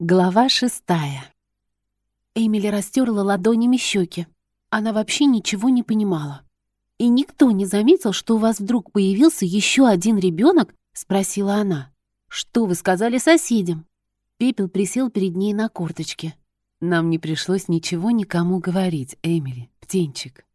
Глава шестая. Эмили растерла ладонями щеки. Она вообще ничего не понимала. «И никто не заметил, что у вас вдруг появился еще один ребенок?» — спросила она. «Что вы сказали соседям?» Пепел присел перед ней на корточке. «Нам не пришлось ничего никому говорить, Эмили, птенчик».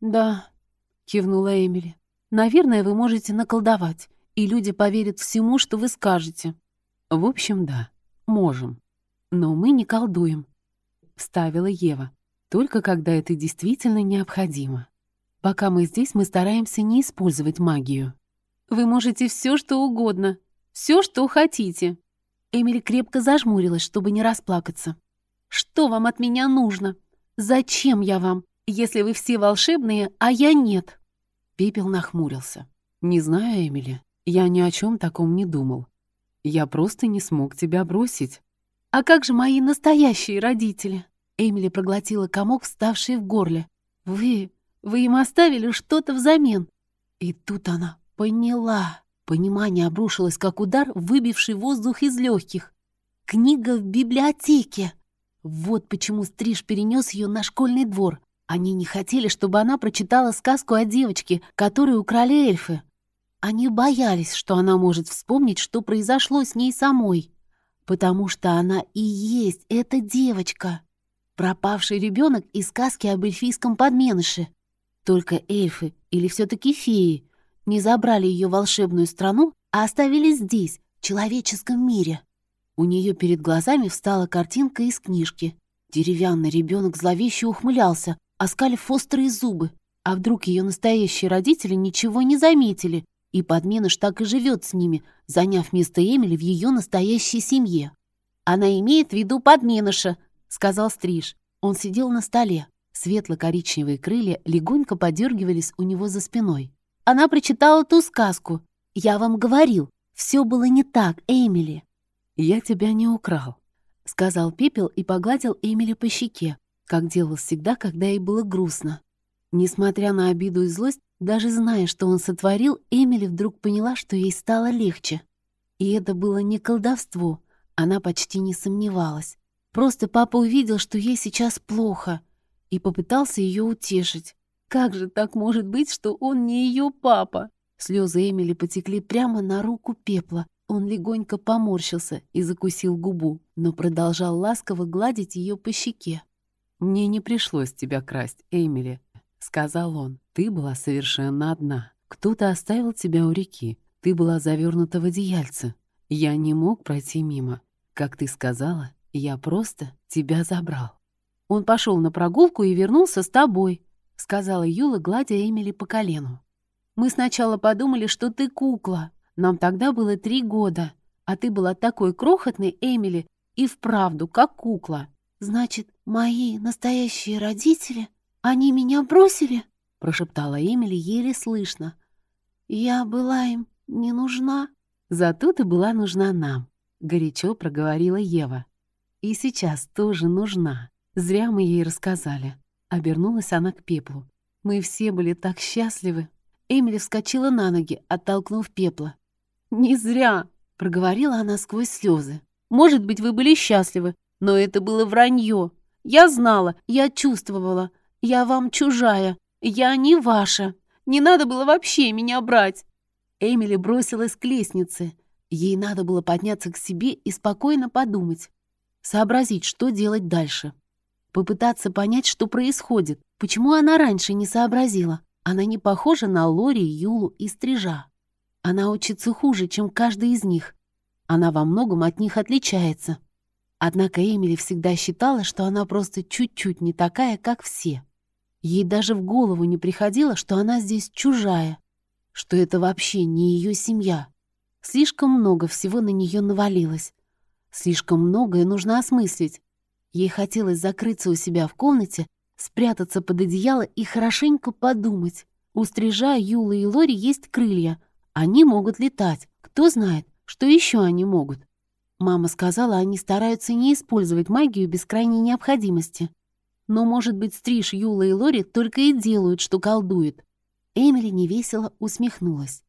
«Да», — кивнула Эмили. «Наверное, вы можете наколдовать, и люди поверят всему, что вы скажете». «В общем, да, можем», «Но мы не колдуем», — вставила Ева. «Только когда это действительно необходимо. Пока мы здесь, мы стараемся не использовать магию». «Вы можете все, что угодно, все, что хотите». Эмили крепко зажмурилась, чтобы не расплакаться. «Что вам от меня нужно? Зачем я вам, если вы все волшебные, а я нет?» Пепел нахмурился. «Не знаю, Эмили, я ни о чем таком не думал. Я просто не смог тебя бросить. «А как же мои настоящие родители?» Эмили проглотила комок, вставший в горле. «Вы... вы им оставили что-то взамен?» И тут она поняла. Понимание обрушилось, как удар, выбивший воздух из легких. Книга в библиотеке. Вот почему Стриж перенес ее на школьный двор. Они не хотели, чтобы она прочитала сказку о девочке, которую украли эльфы. Они боялись, что она может вспомнить, что произошло с ней самой потому что она и есть эта девочка. Пропавший ребенок из сказки об эльфийском подменыше. Только эльфы или все-таки феи не забрали ее волшебную страну, а оставили здесь, в человеческом мире. У нее перед глазами встала картинка из книжки. Деревянный ребенок зловеще ухмылялся, оскалив острые зубы. А вдруг ее настоящие родители ничего не заметили и подменыш так и живет с ними, заняв место Эмили в ее настоящей семье. «Она имеет в виду подменыша», — сказал Стриж. Он сидел на столе. Светло-коричневые крылья легонько подергивались у него за спиной. Она прочитала ту сказку. «Я вам говорил, все было не так, Эмили». «Я тебя не украл», — сказал Пепел и погладил Эмили по щеке, как делал всегда, когда ей было грустно. Несмотря на обиду и злость, даже зная, что он сотворил, Эмили вдруг поняла, что ей стало легче. И это было не колдовство, она почти не сомневалась. Просто папа увидел, что ей сейчас плохо, и попытался ее утешить. Как же так может быть, что он не ее папа? Слезы Эмили потекли прямо на руку пепла. Он легонько поморщился и закусил губу, но продолжал ласково гладить ее по щеке. «Мне не пришлось тебя красть, Эмили», — сказал он. Ты была совершенно одна. Кто-то оставил тебя у реки. Ты была завернута в одеяльце. Я не мог пройти мимо. Как ты сказала, я просто тебя забрал. Он пошел на прогулку и вернулся с тобой, сказала Юла, гладя Эмили по колену. Мы сначала подумали, что ты кукла. Нам тогда было три года, а ты была такой крохотной, Эмили, и вправду, как кукла. Значит, мои настоящие родители, они меня бросили? Прошептала Эмили еле слышно. «Я была им не нужна?» «Зато ты была нужна нам», — горячо проговорила Ева. «И сейчас тоже нужна. Зря мы ей рассказали». Обернулась она к пеплу. «Мы все были так счастливы». Эмили вскочила на ноги, оттолкнув пепла. «Не зря», — проговорила она сквозь слезы. «Может быть, вы были счастливы, но это было вранье. Я знала, я чувствовала. Я вам чужая. «Я не ваша. Не надо было вообще меня брать». Эмили бросилась к лестнице. Ей надо было подняться к себе и спокойно подумать. Сообразить, что делать дальше. Попытаться понять, что происходит. Почему она раньше не сообразила? Она не похожа на Лори, Юлу и Стрижа. Она учится хуже, чем каждый из них. Она во многом от них отличается. Однако Эмили всегда считала, что она просто чуть-чуть не такая, как все. Ей даже в голову не приходило, что она здесь чужая, что это вообще не ее семья. Слишком много всего на нее навалилось. Слишком многое нужно осмыслить. Ей хотелось закрыться у себя в комнате, спрятаться под одеяло и хорошенько подумать. У стрижа Юлы и Лори есть крылья. Они могут летать. Кто знает, что еще они могут. Мама сказала, они стараются не использовать магию без крайней необходимости. Но, может быть, Стриж, Юла и Лори только и делают, что колдуют. Эмили невесело усмехнулась.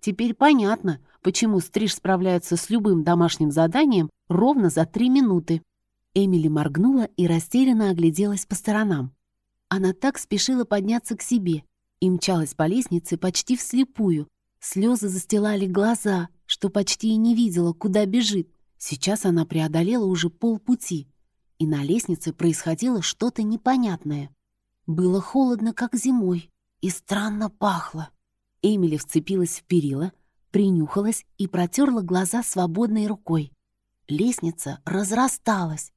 Теперь понятно, почему стриж справляется с любым домашним заданием ровно за три минуты. Эмили моргнула и растерянно огляделась по сторонам. Она так спешила подняться к себе и мчалась по лестнице почти вслепую. Слезы застилали глаза, что почти и не видела, куда бежит. Сейчас она преодолела уже полпути, и на лестнице происходило что-то непонятное. Было холодно, как зимой, и странно пахло. Эмили вцепилась в перила, принюхалась и протерла глаза свободной рукой. Лестница разрасталась.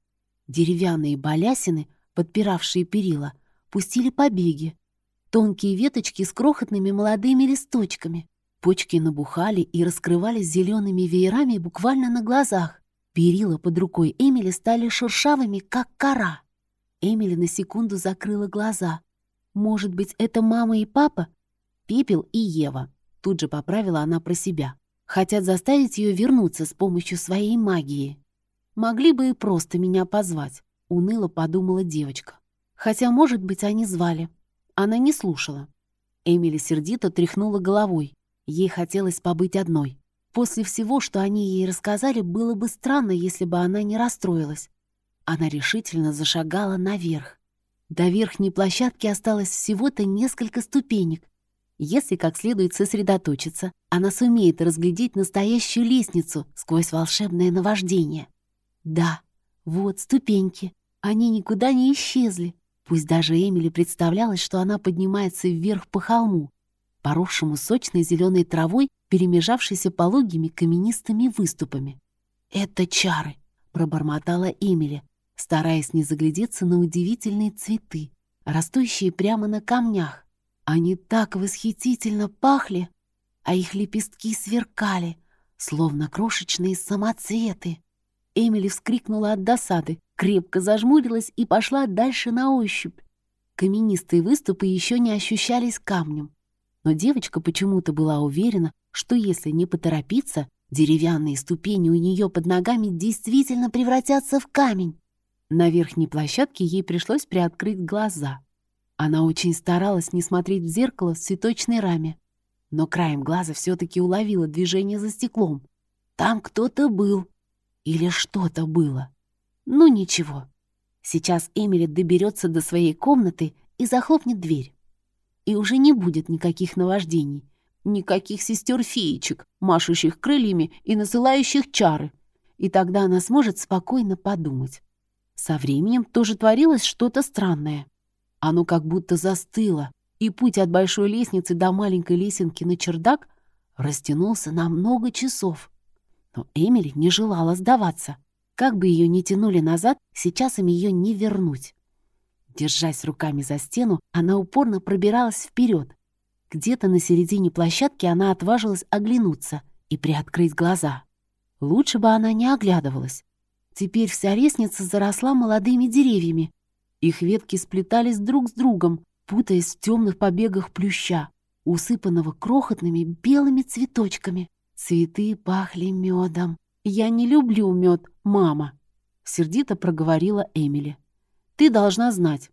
Деревянные балясины, подпиравшие перила, пустили побеги. Тонкие веточки с крохотными молодыми листочками. Почки набухали и раскрывались зелеными веерами буквально на глазах. Перила под рукой Эмили стали шершавыми, как кора. Эмили на секунду закрыла глаза. Может быть, это мама и папа? Пепел и Ева. Тут же поправила она про себя. Хотят заставить ее вернуться с помощью своей магии. Могли бы и просто меня позвать, уныло подумала девочка. Хотя, может быть, они звали. Она не слушала. Эмили сердито тряхнула головой. Ей хотелось побыть одной. После всего, что они ей рассказали, было бы странно, если бы она не расстроилась. Она решительно зашагала наверх. До верхней площадки осталось всего-то несколько ступенек. Если как следует сосредоточиться, она сумеет разглядеть настоящую лестницу сквозь волшебное наваждение. Да, вот ступеньки. Они никуда не исчезли. Пусть даже Эмили представлялась, что она поднимается вверх по холму, поросшему сочной зеленой травой, перемежавшейся пологими каменистыми выступами. «Это чары!» — пробормотала Эмили, стараясь не заглядеться на удивительные цветы, растущие прямо на камнях. Они так восхитительно пахли, а их лепестки сверкали, словно крошечные самоцветы. Эмили вскрикнула от досады, крепко зажмурилась и пошла дальше на ощупь. Каменистые выступы еще не ощущались камнем, но девочка почему-то была уверена, что если не поторопиться, деревянные ступени у нее под ногами действительно превратятся в камень. На верхней площадке ей пришлось приоткрыть глаза. Она очень старалась не смотреть в зеркало в цветочной раме, но краем глаза все-таки уловила движение за стеклом. Там кто-то был. Или что-то было. Ну ничего. Сейчас Эмили доберется до своей комнаты и захлопнет дверь. И уже не будет никаких наваждений, никаких сестер-феечек, машущих крыльями и насылающих чары. И тогда она сможет спокойно подумать. Со временем тоже творилось что-то странное. Оно как будто застыло, и путь от большой лестницы до маленькой лесенки на чердак растянулся на много часов. Но Эмили не желала сдаваться. Как бы ее ни тянули назад, сейчас им ее не вернуть. Держась руками за стену, она упорно пробиралась вперед. Где-то на середине площадки она отважилась оглянуться и приоткрыть глаза. Лучше бы она не оглядывалась. Теперь вся лестница заросла молодыми деревьями. Их ветки сплетались друг с другом, путаясь в темных побегах плюща, усыпанного крохотными белыми цветочками. Цветы пахли медом. «Я не люблю мед, мама», — сердито проговорила Эмили. «Ты должна знать».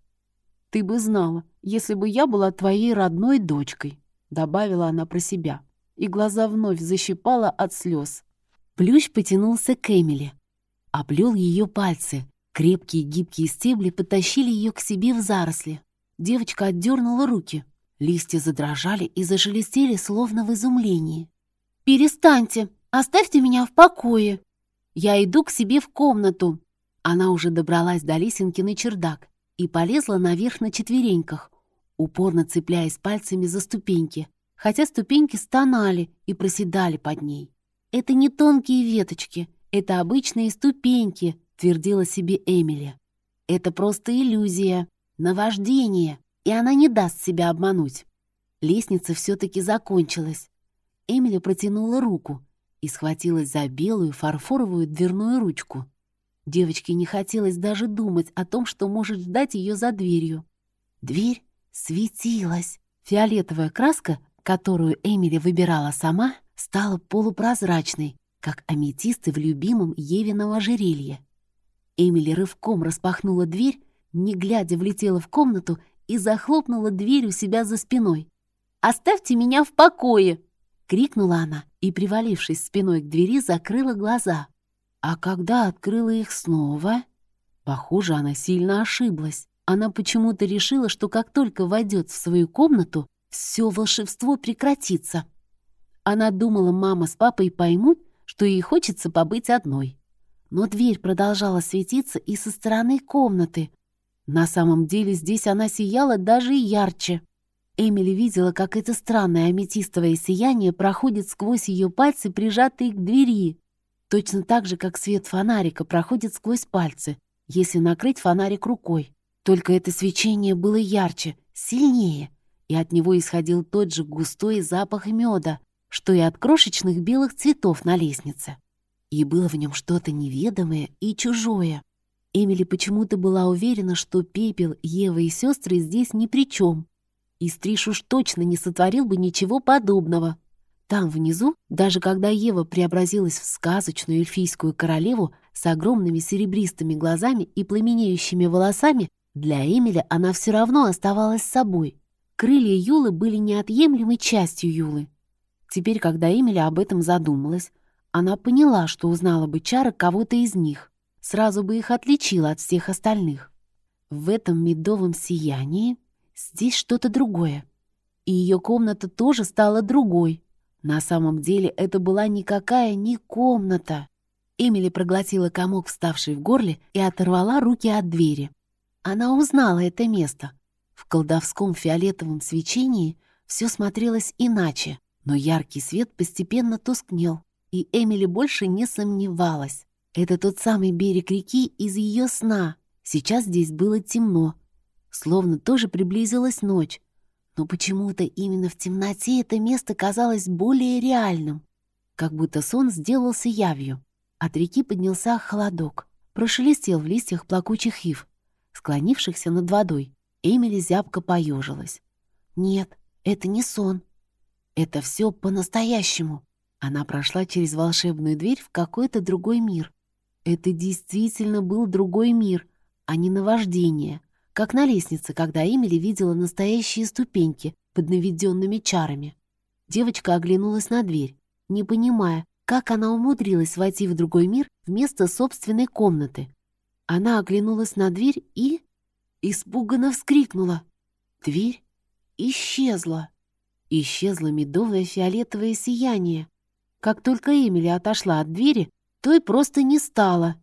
«Ты бы знала, если бы я была твоей родной дочкой», — добавила она про себя, и глаза вновь защипала от слез. Плющ потянулся к Эмили, Облел ее пальцы. Крепкие гибкие стебли потащили ее к себе в заросли. Девочка отдернула руки. Листья задрожали и зашелестели, словно в изумлении. «Перестаньте! Оставьте меня в покое! Я иду к себе в комнату!» Она уже добралась до лесенки на чердак и полезла наверх на четвереньках, упорно цепляясь пальцами за ступеньки, хотя ступеньки стонали и проседали под ней. Это не тонкие веточки, это обычные ступеньки, твердила себе Эмили. Это просто иллюзия, наваждение, и она не даст себя обмануть. Лестница все-таки закончилась. Эмили протянула руку и схватилась за белую фарфоровую дверную ручку. Девочке не хотелось даже думать о том, что может ждать ее за дверью. Дверь светилась. Фиолетовая краска, которую Эмили выбирала сама, стала полупрозрачной, как аметисты в любимом Евином ожерелье. Эмили рывком распахнула дверь, не глядя влетела в комнату и захлопнула дверь у себя за спиной. «Оставьте меня в покое!» — крикнула она и, привалившись спиной к двери, закрыла глаза. А когда открыла их снова, похоже, она сильно ошиблась. Она почему-то решила, что как только войдет в свою комнату, все волшебство прекратится. Она думала, мама с папой поймут, что ей хочется побыть одной. Но дверь продолжала светиться и со стороны комнаты. На самом деле здесь она сияла даже ярче. Эмили видела, как это странное аметистовое сияние проходит сквозь ее пальцы, прижатые к двери. Точно так же, как свет фонарика проходит сквозь пальцы, если накрыть фонарик рукой. Только это свечение было ярче, сильнее, и от него исходил тот же густой запах меда, что и от крошечных белых цветов на лестнице. И было в нем что-то неведомое и чужое. Эмили почему-то была уверена, что пепел, Ева и сестры здесь ни при чем. И Стриж уж точно не сотворил бы ничего подобного. Там внизу, даже когда Ева преобразилась в сказочную эльфийскую королеву с огромными серебристыми глазами и пламенеющими волосами, для Эмили она все равно оставалась собой. Крылья Юлы были неотъемлемой частью Юлы. Теперь, когда Эмили об этом задумалась, она поняла, что узнала бы чары кого-то из них, сразу бы их отличила от всех остальных. В этом медовом сиянии здесь что-то другое. И ее комната тоже стала другой. На самом деле это была никакая не комната. Эмили проглотила комок, вставший в горле, и оторвала руки от двери. Она узнала это место. В колдовском фиолетовом свечении все смотрелось иначе, но яркий свет постепенно тускнел и Эмили больше не сомневалась. Это тот самый берег реки из ее сна. Сейчас здесь было темно, словно тоже приблизилась ночь. Но почему-то именно в темноте это место казалось более реальным, как будто сон сделался явью. От реки поднялся холодок, прошелестел в листьях плакучих ив, склонившихся над водой. Эмили зябко поежилась. «Нет, это не сон. Это все по-настоящему». Она прошла через волшебную дверь в какой-то другой мир. Это действительно был другой мир, а не наваждение, как на лестнице, когда Эмили видела настоящие ступеньки под наведенными чарами. Девочка оглянулась на дверь, не понимая, как она умудрилась войти в другой мир вместо собственной комнаты. Она оглянулась на дверь и... испуганно вскрикнула. Дверь исчезла. Исчезло медовое фиолетовое сияние. Как только Эмили отошла от двери, то и просто не стало.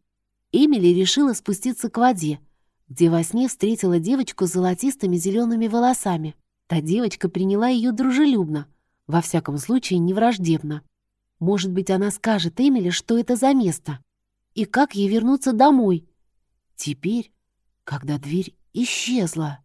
Эмили решила спуститься к воде, где во сне встретила девочку с золотистыми зелеными волосами. Та девочка приняла ее дружелюбно, во всяком случае не враждебно. Может быть, она скажет Эмили, что это за место, и как ей вернуться домой. Теперь, когда дверь исчезла.